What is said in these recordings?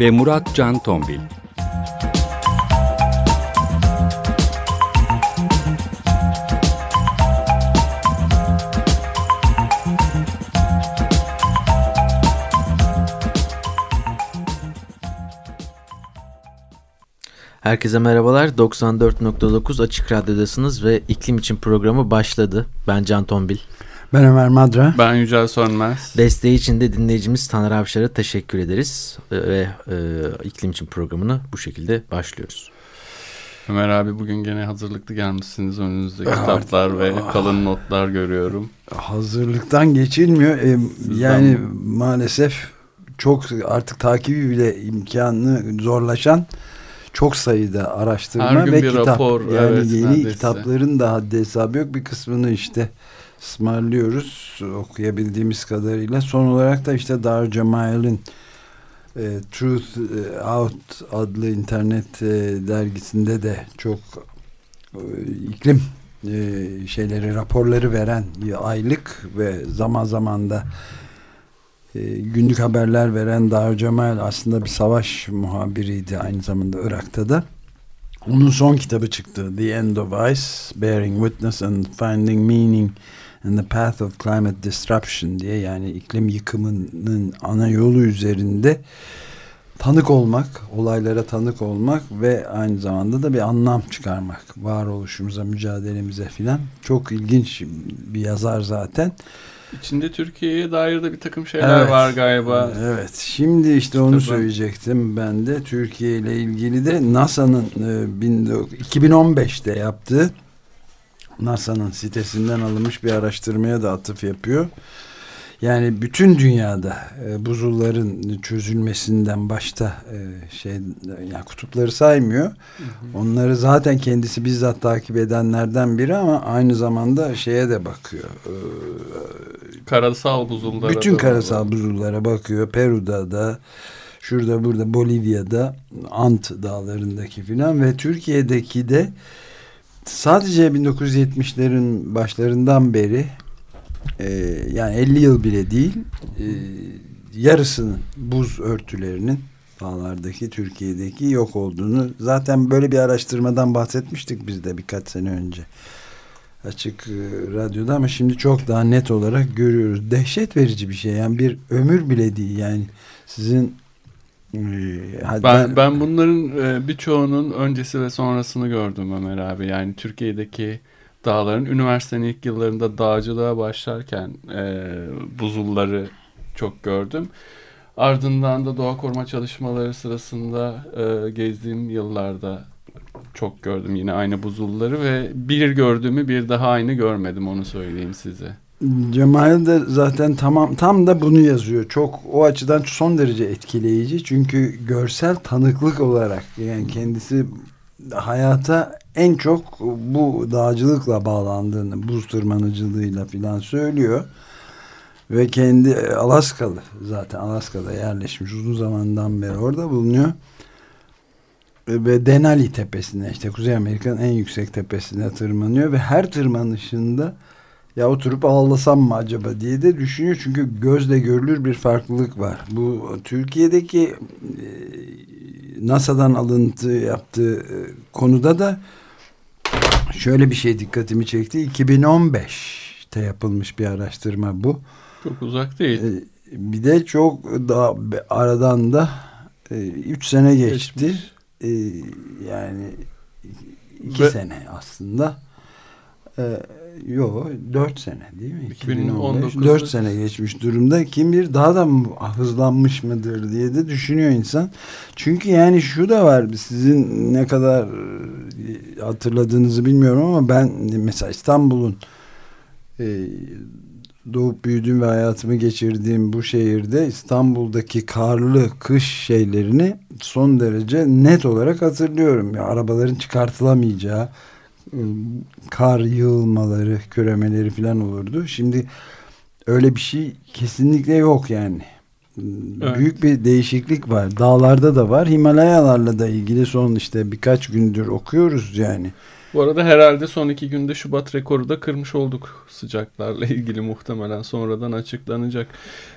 ve Murat Can Tombil. Herkese merhabalar. 94.9 Açık Radyo'dasınız ve iklim için programı başladı. Ben Can Tombil. Ben Ömer Madra. Ben Yücel Sönmez. Desteği için de dinleyicimiz Taner Avşar'a teşekkür ederiz. Ve e, iklim için programını bu şekilde başlıyoruz. Ömer abi bugün gene hazırlıklı gelmişsiniz. Önünüzde kitaplar ve kalın notlar görüyorum. Hazırlıktan geçilmiyor. Ee, yani maalesef çok artık takibi bile imkanı zorlaşan çok sayıda araştırma ve kitap. Rapor, yani evet, yeni neredeyse. kitapların da haddi hesabı yok. Bir kısmını işte ısmarlıyoruz okuyabildiğimiz kadarıyla. Son olarak da işte Dar Cemal'in e, Truth e, Out adlı internet e, dergisinde de çok e, iklim e, şeyleri raporları veren aylık ve zaman zaman da e, günlük haberler veren Dar Cemal aslında bir savaş muhabiriydi aynı zamanda Irak'ta da. Onun son kitabı çıktı. The End of Ice, Bearing Witness and Finding Meaning and the Path of Climate Disruption diye yani iklim yıkımının ana yolu üzerinde tanık olmak, olaylara tanık olmak ve aynı zamanda da bir anlam çıkarmak. Varoluşumuza, mücadelemize filan. Çok ilginç bir yazar zaten. İçinde Türkiye'ye dair de bir takım şeyler evet, var galiba. Evet. Şimdi işte Kitabı. onu söyleyecektim ben de. Türkiye ile ilgili de NASA'nın e, 2015'te yaptığı NASA'nın sitesinden alınmış bir araştırmaya da atıf yapıyor. Yani bütün dünyada e, buzulların çözülmesinden başta e, şey yani kutupları saymıyor. Hı hı. Onları zaten kendisi bizzat takip edenlerden biri ama aynı zamanda şeye de bakıyor. E, karasal buzullara. Bütün karasal buzullara bakıyor. Peru'da da şurada burada Bolivya'da Ant dağlarındaki filan ve Türkiye'deki de sadece 1970'lerin başlarından beri e, yani 50 yıl bile değil e, yarısının buz örtülerinin dağlardaki Türkiye'deki yok olduğunu zaten böyle bir araştırmadan bahsetmiştik biz de birkaç sene önce açık e, radyoda ama şimdi çok daha net olarak görüyoruz. Dehşet verici bir şey yani bir ömür bile değil yani sizin ben, ben bunların e, birçoğunun öncesi ve sonrasını gördüm Ömer abi. Yani Türkiye'deki dağların üniversitenin ilk yıllarında dağcılığa başlarken e, buzulları çok gördüm. Ardından da doğa koruma çalışmaları sırasında e, gezdiğim yıllarda çok gördüm yine aynı buzulları ve bir gördüğümü bir daha aynı görmedim onu söyleyeyim size. Cemal de zaten tamam tam da bunu yazıyor. Çok o açıdan son derece etkileyici. Çünkü görsel tanıklık olarak yani kendisi hayata en çok bu dağcılıkla bağlandığını, buz tırmanıcılığıyla filan söylüyor. Ve kendi Alaskalı zaten Alaska'da yerleşmiş uzun zamandan beri orada bulunuyor. Ve Denali tepesine işte Kuzey Amerika'nın en yüksek tepesine tırmanıyor ve her tırmanışında ya oturup ağlasam mı acaba diye de düşünüyor. Çünkü gözle görülür bir farklılık var. Bu Türkiye'deki e, NASA'dan alıntı yaptığı e, konuda da şöyle bir şey dikkatimi çekti. 2015'te yapılmış bir araştırma bu. Çok uzak değil. E, bir de çok daha aradan da 3 sene geçti. Geçmiş. Yani 2 sene aslında. Yok 4 sene değil mi? 2015 4 sene geçmiş durumda. Kim bir daha da mı hızlanmış mıdır diye de düşünüyor insan. Çünkü yani şu da var sizin ne kadar hatırladığınızı bilmiyorum ama ben mesela İstanbul'un e, doğup büyüdüğüm ve hayatımı geçirdiğim bu şehirde İstanbul'daki karlı kış şeylerini son derece net olarak hatırlıyorum. Ya, arabaların çıkartılamayacağı kar yığılmaları, küremeleri falan olurdu. Şimdi öyle bir şey kesinlikle yok yani. Evet. Büyük bir değişiklik var. Dağlarda da var. Himalayalarla da ilgili son işte birkaç gündür okuyoruz yani. Bu arada herhalde son iki günde Şubat rekoru da kırmış olduk sıcaklarla ilgili muhtemelen sonradan açıklanacak.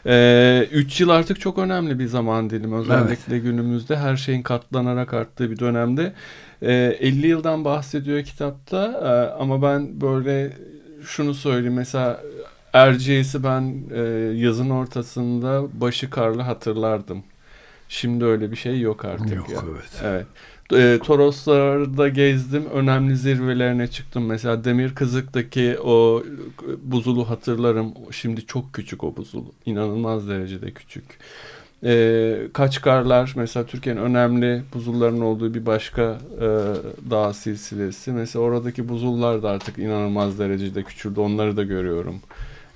Ee, üç yıl artık çok önemli bir zaman dilimi özellikle evet. günümüzde her şeyin katlanarak arttığı bir dönemde. Ee, 50 yıldan bahsediyor kitapta ee, ama ben böyle şunu söyleyeyim mesela Erciyes'i ben e, yazın ortasında başı karlı hatırlardım. Şimdi öyle bir şey yok artık. Yok ya. evet. Evet e, Toroslarda gezdim. Önemli zirvelerine çıktım. Mesela Demir Kızık'taki o buzulu hatırlarım. Şimdi çok küçük o buzul. İnanılmaz derecede küçük. E, Kaçkarlar mesela Türkiye'nin önemli buzulların olduğu bir başka e, dağ silsilesi. Mesela oradaki buzullar da artık inanılmaz derecede küçüldü. Onları da görüyorum.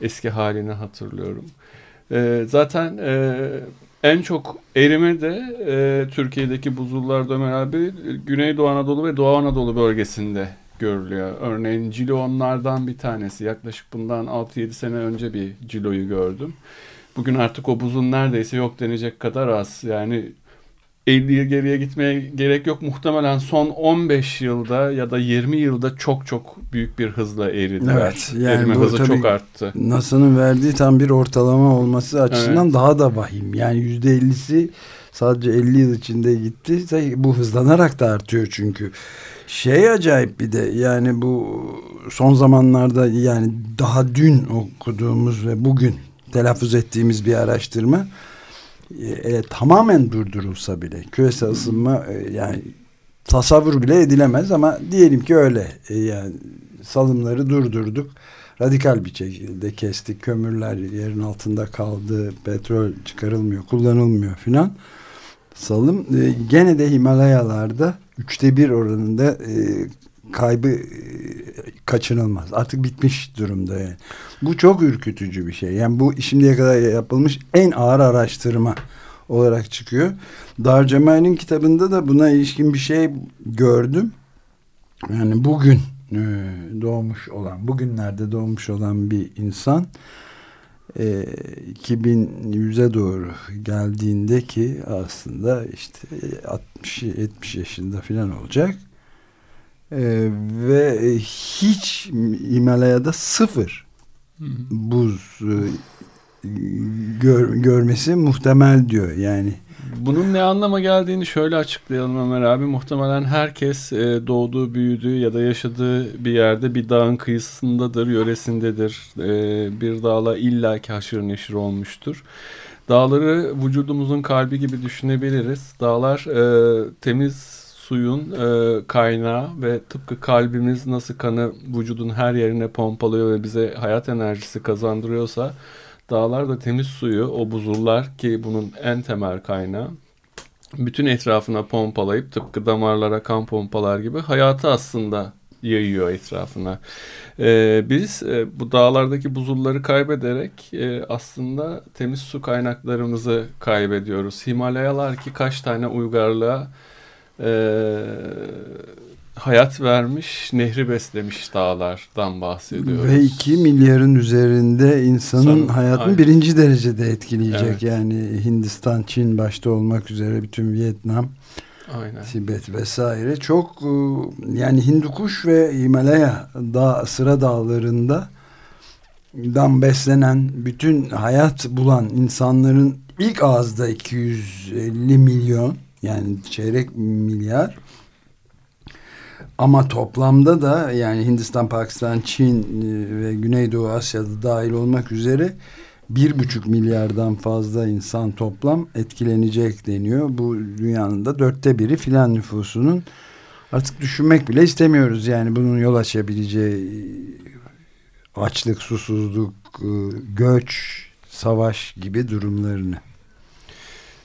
Eski halini hatırlıyorum. E, zaten e, en çok erime de e, Türkiye'deki buzullarda Ömer abi Güneydoğu Anadolu ve Doğu Anadolu bölgesinde görülüyor. Örneğin Cilo onlardan bir tanesi. Yaklaşık bundan 6-7 sene önce bir Cilo'yu gördüm. Bugün artık o buzun neredeyse yok denecek kadar az. Yani 50 yıl geriye gitmeye gerek yok. Muhtemelen son 15 yılda ya da 20 yılda çok çok büyük bir hızla eridiler. Evet. Yani Erime hızı çok arttı. NASA'nın verdiği tam bir ortalama olması açısından evet. daha da vahim. Yani %50'si sadece 50 yıl içinde gitti. Bu hızlanarak da artıyor çünkü. Şey acayip bir de yani bu son zamanlarda yani daha dün okuduğumuz ve bugün telaffuz ettiğimiz bir araştırma e, tamamen durdurulsa bile küresel ısınma e, yani tasavvur bile edilemez ama diyelim ki öyle. E, yani salımları durdurduk radikal bir şekilde kestik kömürler yerin altında kaldı petrol çıkarılmıyor kullanılmıyor filan. Salım e, gene de Himalayalarda üçte bir oranında e, kaybı e, kaçınılmaz. Artık bitmiş durumda yani. Bu çok ürkütücü bir şey. Yani bu şimdiye kadar yapılmış en ağır araştırma olarak çıkıyor. Dar Cemal'in kitabında da buna ilişkin bir şey gördüm. Yani bugün e, doğmuş olan, bugünlerde doğmuş olan bir insan e, 2100'e doğru geldiğinde ki aslında işte 60-70 yaşında falan olacak ee, ve hiç Himalaya'da sıfır buz e, gör, görmesi muhtemel diyor yani. Bunun ne anlama geldiğini şöyle açıklayalım Ömer abi. Muhtemelen herkes e, doğduğu, büyüdüğü ya da yaşadığı bir yerde bir dağın kıyısındadır, yöresindedir. E, bir dağla illaki haşır neşir olmuştur. Dağları vücudumuzun kalbi gibi düşünebiliriz. Dağlar e, temiz suyun e, kaynağı ve tıpkı kalbimiz nasıl kanı vücudun her yerine pompalıyor ve bize hayat enerjisi kazandırıyorsa dağlar da temiz suyu o buzullar ki bunun en temel kaynağı bütün etrafına pompalayıp tıpkı damarlara kan pompalar gibi hayatı aslında yayıyor etrafına. Ee, biz e, bu dağlardaki buzulları kaybederek e, aslında temiz su kaynaklarımızı kaybediyoruz. Himalayalar ki kaç tane uygarlığa e, hayat vermiş, nehri beslemiş dağlardan bahsediyoruz. Ve iki milyarın üzerinde insanın Son, hayatını aynen. birinci derecede etkileyecek. Evet. Yani Hindistan, Çin başta olmak üzere bütün Vietnam, Aynen. Tibet vesaire. Çok e, yani Hindukuş ve Himalaya dağ, sıra dağlarında dan beslenen bütün hayat bulan insanların ilk ağızda 250 milyon yani çeyrek milyar ama toplamda da yani Hindistan, Pakistan, Çin e, ve Güneydoğu Asya'da dahil olmak üzere bir buçuk milyardan fazla insan toplam etkilenecek deniyor. Bu dünyanın da dörtte biri filan nüfusunun artık düşünmek bile istemiyoruz. Yani bunun yol açabileceği açlık, susuzluk, e, göç, savaş gibi durumlarını.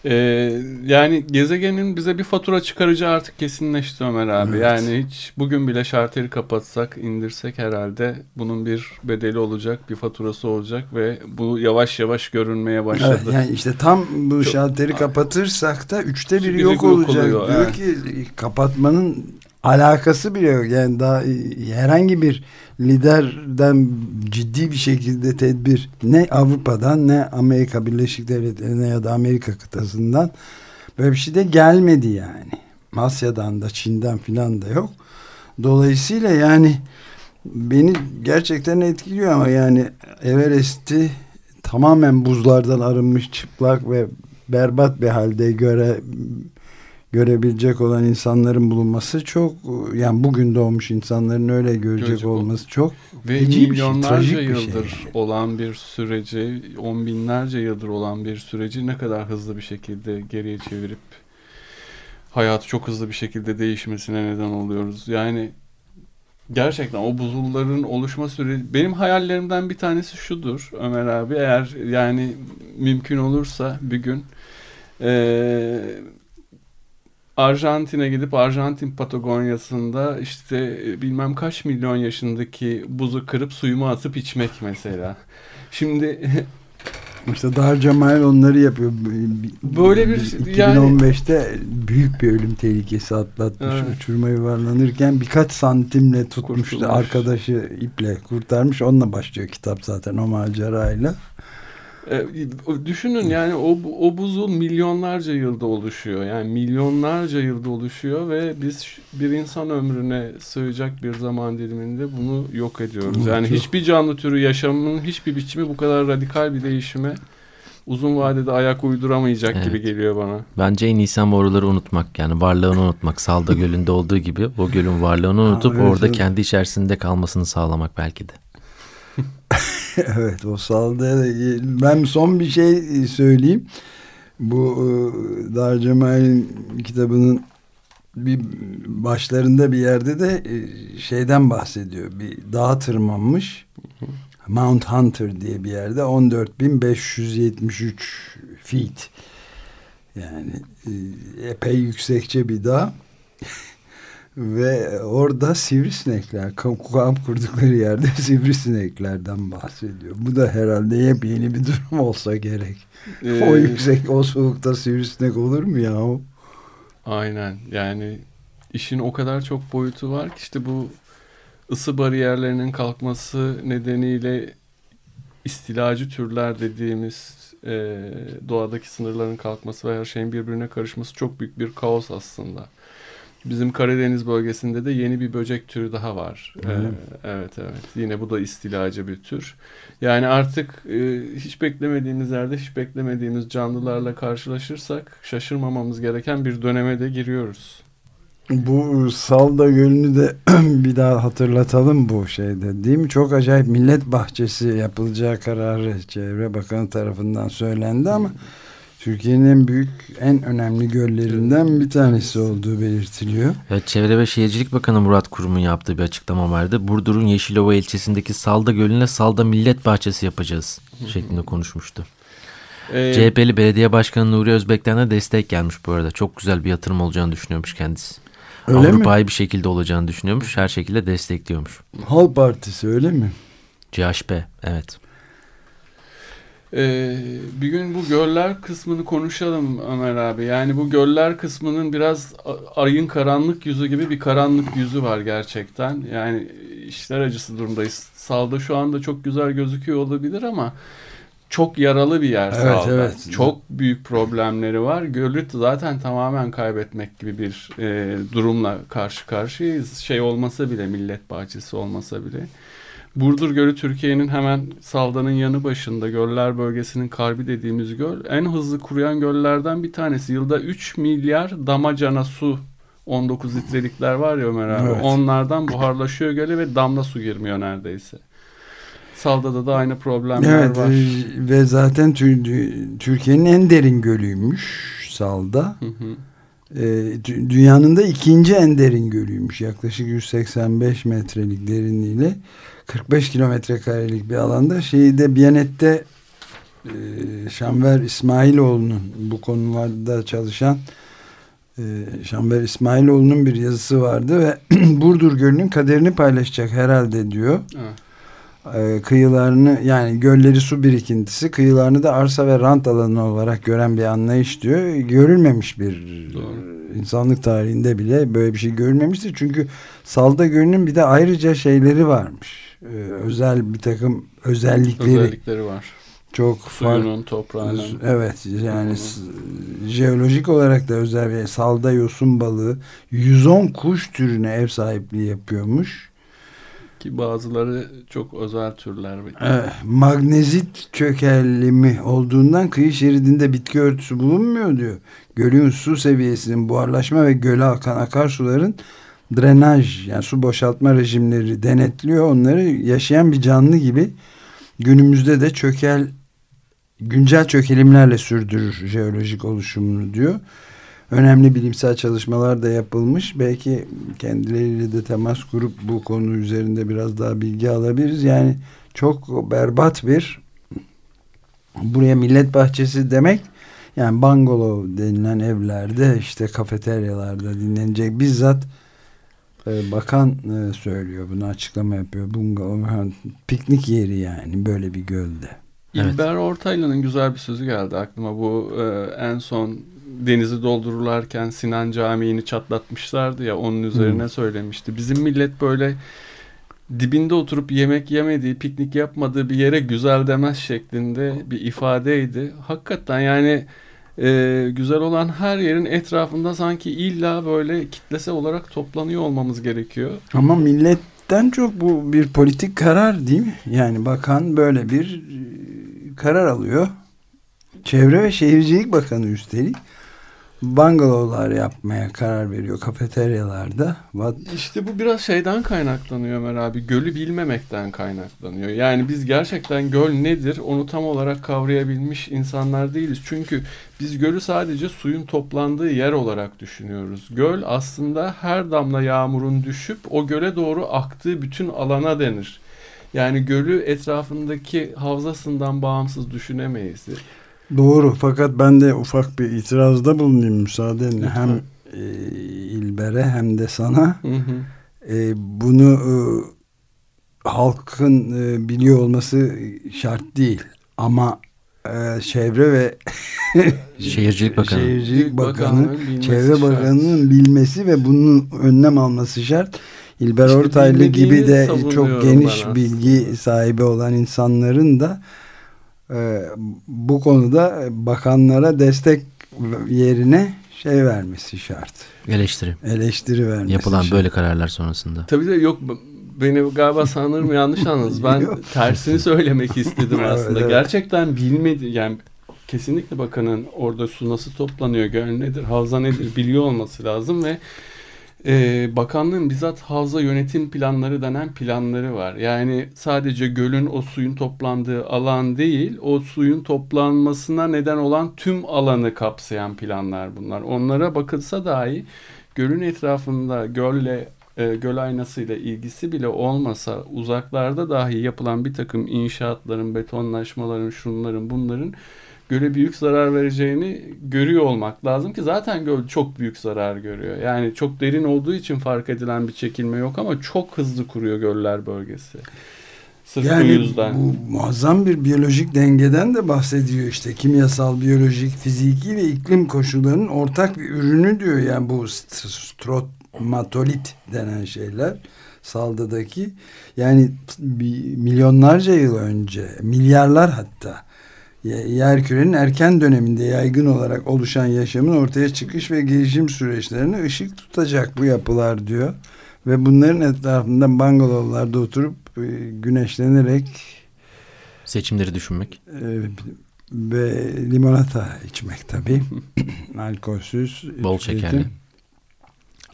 Ee, yani gezegenin bize bir fatura çıkaracağı artık kesinleşti Ömer abi. Evet. Yani hiç bugün bile şarteri kapatsak, indirsek herhalde bunun bir bedeli olacak, bir faturası olacak ve bu yavaş yavaş görünmeye başladı. Evet, yani işte tam bu Çok, şalteri kapatırsak da üçte biri yok, yok olacak. Oluyor, Diyor evet. ki kapatmanın alakası bile yok. Yani daha herhangi bir liderden ciddi bir şekilde tedbir ne Avrupa'dan ne Amerika Birleşik Devletleri'ne ya da Amerika kıtasından böyle bir şey de gelmedi yani. Asya'dan da Çin'den filan da yok. Dolayısıyla yani beni gerçekten etkiliyor ama yani Everest'i tamamen buzlardan arınmış çıplak ve berbat bir halde göre görebilecek olan insanların bulunması çok yani bugün doğmuş insanların öyle görecek, görecek olması çok ve milyonlarca şey, yıldır şey. olan bir süreci on binlerce yıldır olan bir süreci ne kadar hızlı bir şekilde geriye çevirip hayatı çok hızlı bir şekilde değişmesine neden oluyoruz. Yani gerçekten o buzulların oluşma süreci benim hayallerimden bir tanesi şudur Ömer abi eğer yani mümkün olursa bir gün eee Arjantin'e gidip Arjantin Patagonya'sında işte e, bilmem kaç milyon yaşındaki buzu kırıp suyumu atıp içmek mesela. Şimdi İşte Dar Cemal onları yapıyor. Böyle bir 2015'te yani, büyük bir ölüm tehlikesi atlatmış. Evet. Uçurma yuvarlanırken birkaç santimle tutmuştu. Kurtulmuş. Arkadaşı iple kurtarmış. Onunla başlıyor kitap zaten o macerayla. E, düşünün yani o, o buzul milyonlarca yılda oluşuyor. Yani milyonlarca yılda oluşuyor ve biz bir insan ömrüne sığacak bir zaman diliminde bunu yok ediyoruz. Yani hiçbir canlı türü yaşamının hiçbir biçimi bu kadar radikal bir değişime uzun vadede ayak uyduramayacak evet. gibi geliyor bana. Bence en iyisi boruları unutmak yani varlığını unutmak. Salda gölünde olduğu gibi o gölün varlığını unutup orada kendi içerisinde kalmasını sağlamak belki de. evet o saldı. Ben son bir şey söyleyeyim. Bu e, Dar Cemal'in kitabının bir başlarında bir yerde de e, şeyden bahsediyor. Bir dağa tırmanmış. Mount Hunter diye bir yerde 14.573 feet. Yani e, epey yüksekçe bir dağ. Ve orada sivrisinekler, kamp kurdukları yerde sivrisineklerden bahsediyor. Bu da herhalde yepyeni bir durum olsa gerek. Ee, o yüksek, o soğukta sivrisinek olur mu ya? Aynen. Yani işin o kadar çok boyutu var ki işte bu ısı bariyerlerinin kalkması nedeniyle istilacı türler dediğimiz e, doğadaki sınırların kalkması ve her şeyin birbirine karışması çok büyük bir kaos aslında. Bizim Karadeniz bölgesinde de yeni bir böcek türü daha var. Ee, evet evet. Yine bu da istilacı bir tür. Yani artık e, hiç beklemediğimiz yerde hiç beklemediğimiz canlılarla karşılaşırsak şaşırmamamız gereken bir döneme de giriyoruz. Bu Salda Gölü'nü de bir daha hatırlatalım bu şeyde değil mi? Çok acayip millet bahçesi yapılacağı kararı Çevre Bakanı tarafından söylendi ama hmm Türkiye'nin en büyük, en önemli göllerinden bir tanesi olduğu belirtiliyor. Evet, Çevre ve Şehircilik Bakanı Murat Kurum'un yaptığı bir açıklama vardı. Burdur'un Yeşilova ilçesindeki Salda Gölü'ne Salda Millet Bahçesi yapacağız şeklinde konuşmuştu. Ee, CHP'li Belediye Başkanı Nuri Özbek'ten de destek gelmiş bu arada. Çok güzel bir yatırım olacağını düşünüyormuş kendisi. Öyle Avrupa'yı bir şekilde olacağını düşünüyormuş. Her şekilde destekliyormuş. Hal Partisi öyle mi? CHP evet. Ee, bir gün bu göller kısmını konuşalım Ömer abi. Yani bu göller kısmının biraz ayın karanlık yüzü gibi bir karanlık yüzü var gerçekten. Yani işler acısı durumdayız. Salda şu anda çok güzel gözüküyor olabilir ama çok yaralı bir yer evet, Salda. Evet. Çok büyük problemleri var. Gölü zaten tamamen kaybetmek gibi bir e, durumla karşı karşıyayız. Şey olmasa bile millet bahçesi olmasa bile. Burdur Gölü Türkiye'nin hemen Salda'nın yanı başında göller bölgesinin kalbi dediğimiz göl. En hızlı kuruyan göllerden bir tanesi. Yılda 3 milyar damacana su 19 litrelikler var ya Ömer abi. Evet. Onlardan buharlaşıyor göle ve damla su girmiyor neredeyse. Salda'da da aynı problemler evet, var. Ve zaten Türkiye'nin en derin gölüymüş Salda. Hı hı. E, dünyanın da ikinci en derin gölüymüş. Yaklaşık 185 metrelik derinliğiyle 45 kilometre karelik bir alanda şeyde Biyanet'te e, İsmailoğlu'nun bu konularda çalışan e, Şanver İsmailoğlu'nun bir yazısı vardı ve Burdur Gölü'nün kaderini paylaşacak herhalde diyor. Evet. E, kıyılarını yani gölleri su birikintisi kıyılarını da arsa ve rant alanı olarak gören bir anlayış diyor. Görülmemiş bir Doğru. insanlık tarihinde bile böyle bir şey görülmemiştir. Çünkü Salda Gölü'nün bir de ayrıca şeyleri varmış. E, özel bir takım özellikleri. Özellikleri var. Çok farklı. toprağının. Evet yani jeolojik olarak da özel bir salda yosun balığı 110 kuş türüne ev sahipliği yapıyormuş. Ki bazıları çok özel türler. Evet, magnezit çökelimi olduğundan kıyı şeridinde bitki örtüsü bulunmuyor diyor. Gölün su seviyesinin buharlaşma ve göle akan akarsuların drenaj yani su boşaltma rejimleri denetliyor. Onları yaşayan bir canlı gibi günümüzde de çökel güncel çökelimlerle sürdürür jeolojik oluşumunu diyor. Önemli bilimsel çalışmalar da yapılmış. Belki kendileriyle de temas kurup bu konu üzerinde biraz daha bilgi alabiliriz. Yani çok berbat bir buraya millet bahçesi demek yani bungalow denilen evlerde işte kafeteryalarda dinlenecek bizzat bakan e, söylüyor bunu açıklama yapıyor. Bungalow piknik yeri yani böyle bir gölde. Evet. İlber Ortaylı'nın güzel bir sözü geldi aklıma. Bu e, en son denizi doldururlarken Sinan Camii'ni çatlatmışlardı ya onun üzerine hmm. söylemişti. Bizim millet böyle dibinde oturup yemek yemediği, piknik yapmadığı bir yere güzel demez şeklinde bir ifadeydi. Hakikaten yani e, güzel olan her yerin etrafında sanki illa böyle kitlesel olarak toplanıyor olmamız gerekiyor. Ama milletten çok bu bir politik karar değil mi? Yani bakan böyle bir karar alıyor. Çevre ve Şehircilik Bakanı üstelik bungalovlar yapmaya karar veriyor kafeteryalarda. İşte bu biraz şeyden kaynaklanıyor Ömer abi. Gölü bilmemekten kaynaklanıyor. Yani biz gerçekten göl nedir onu tam olarak kavrayabilmiş insanlar değiliz. Çünkü biz gölü sadece suyun toplandığı yer olarak düşünüyoruz. Göl aslında her damla yağmurun düşüp o göle doğru aktığı bütün alana denir. Yani gölü etrafındaki havzasından bağımsız düşünemeyiz. Doğru fakat ben de ufak bir itirazda bulunayım müsaadenle. Hem e, İlber'e hem de sana. Hı hı. E, bunu e, halkın e, biliyor olması şart değil. Ama e, çevre ve Şehircilik Bakanı, Şehircilik Bakanı, Çevre Bakanı'nın bilmesi ve bunun önlem alması şart. İlber işte Ortaylı gibi de çok geniş bilgi sahibi olan insanların da bu konuda bakanlara destek yerine şey vermesi şart. Eleştiri. Eleştiri vermesi Yapılan şart. böyle kararlar sonrasında. Tabii de yok beni galiba sanırım yanlış anladınız. Ben tersini söylemek istedim aslında. evet, Gerçekten bilmedi yani kesinlikle bakanın orada su nasıl toplanıyor, göl nedir, havza nedir biliyor olması lazım ve e, bakanlığın bizzat havza yönetim planları denen planları var. Yani sadece gölün o suyun toplandığı alan değil, o suyun toplanmasına neden olan tüm alanı kapsayan planlar bunlar. Onlara bakılsa dahi gölün etrafında gölle e, göl aynasıyla ilgisi bile olmasa uzaklarda dahi yapılan bir takım inşaatların, betonlaşmaların, şunların, bunların göle büyük zarar vereceğini görüyor olmak lazım ki zaten göl çok büyük zarar görüyor. Yani çok derin olduğu için fark edilen bir çekilme yok ama çok hızlı kuruyor göller bölgesi. Sırf yani bu yüzden. Bu muazzam bir biyolojik dengeden de bahsediyor işte. Kimyasal, biyolojik, fiziki ve iklim koşullarının ortak bir ürünü diyor. Yani bu stromatolit denen şeyler saldadaki yani milyonlarca yıl önce milyarlar hatta yerkürenin erken döneminde yaygın olarak oluşan yaşamın ortaya çıkış ve gelişim süreçlerine ışık tutacak bu yapılar diyor. Ve bunların etrafında bungalovlarda oturup e, güneşlenerek seçimleri düşünmek. E, ve limonata içmek tabi alkolsüz bol şekerli.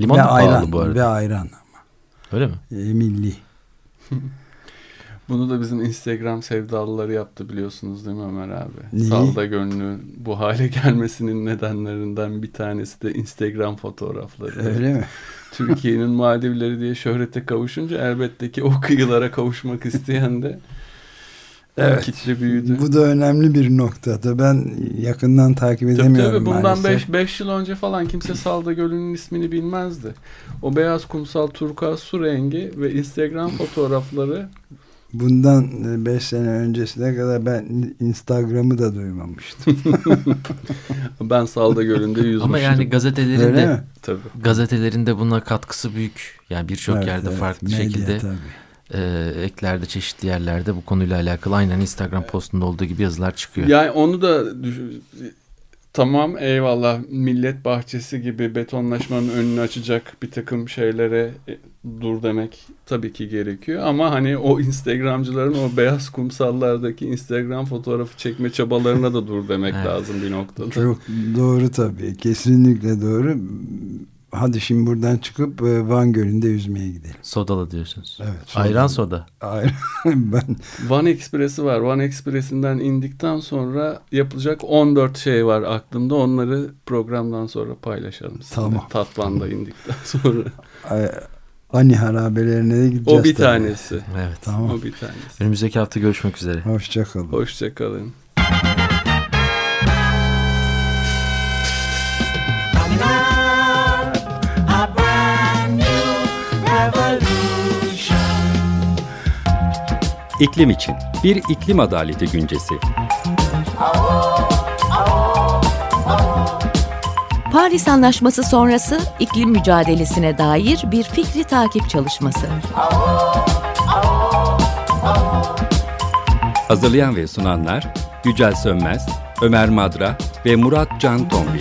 Limon ve ayran, bu arada. ve ayran ama. Öyle mi? E, milli Bunu da bizim Instagram sevdalıları yaptı biliyorsunuz değil mi Ömer abi? Salda gönlü bu hale gelmesinin nedenlerinden bir tanesi de Instagram fotoğrafları. Öyle mi? Türkiye'nin Maldivleri diye şöhrete kavuşunca elbette ki o kıyılara kavuşmak isteyen de Evet. Kitle büyüdü. Bu da önemli bir noktada. Ben yakından takip edemiyorum tabii, tabii. Bundan 5 yıl önce falan kimse Salda Gölü'nün ismini bilmezdi. O beyaz kumsal turkuaz su rengi ve Instagram fotoğrafları Bundan 5 sene öncesine kadar ben Instagram'ı da duymamıştım. ben Salda Gölü'nde yüzmüştüm. Ama yani gazetelerinde tabii. gazetelerinde buna katkısı büyük. Yani birçok evet, yerde evet, farklı medya, şekilde e, eklerde çeşitli yerlerde bu konuyla alakalı aynen Instagram postunda olduğu gibi yazılar çıkıyor. Yani onu da Tamam eyvallah millet bahçesi gibi betonlaşmanın önünü açacak bir takım şeylere e, dur demek tabii ki gerekiyor. Ama hani o Instagramcıların o beyaz kumsallardaki Instagram fotoğrafı çekme çabalarına da dur demek lazım bir noktada. Çok doğru tabii kesinlikle doğru. Hadi şimdi buradan çıkıp e, Van Gölü'nde yüzmeye gidelim. Sodalı diyorsunuz. Evet. Sodalı. Ayran soda. Ayran. ben... Van Express'i var. Van Express'inden indikten sonra yapılacak 14 şey var aklımda. Onları programdan sonra paylaşalım. Tamam. Tatvan'da indikten sonra. Ani harabelerine de gideceğiz. O bir tabii. tanesi. Evet. Tamam. O bir tanesi. Önümüzdeki hafta görüşmek üzere. Hoşçakalın. Hoşçakalın. İklim için bir iklim adaleti güncesi. Paris Anlaşması sonrası iklim mücadelesine dair bir fikri takip çalışması. Hazırlayan ve sunanlar Yücel Sönmez, Ömer Madra ve Murat Can Tombil.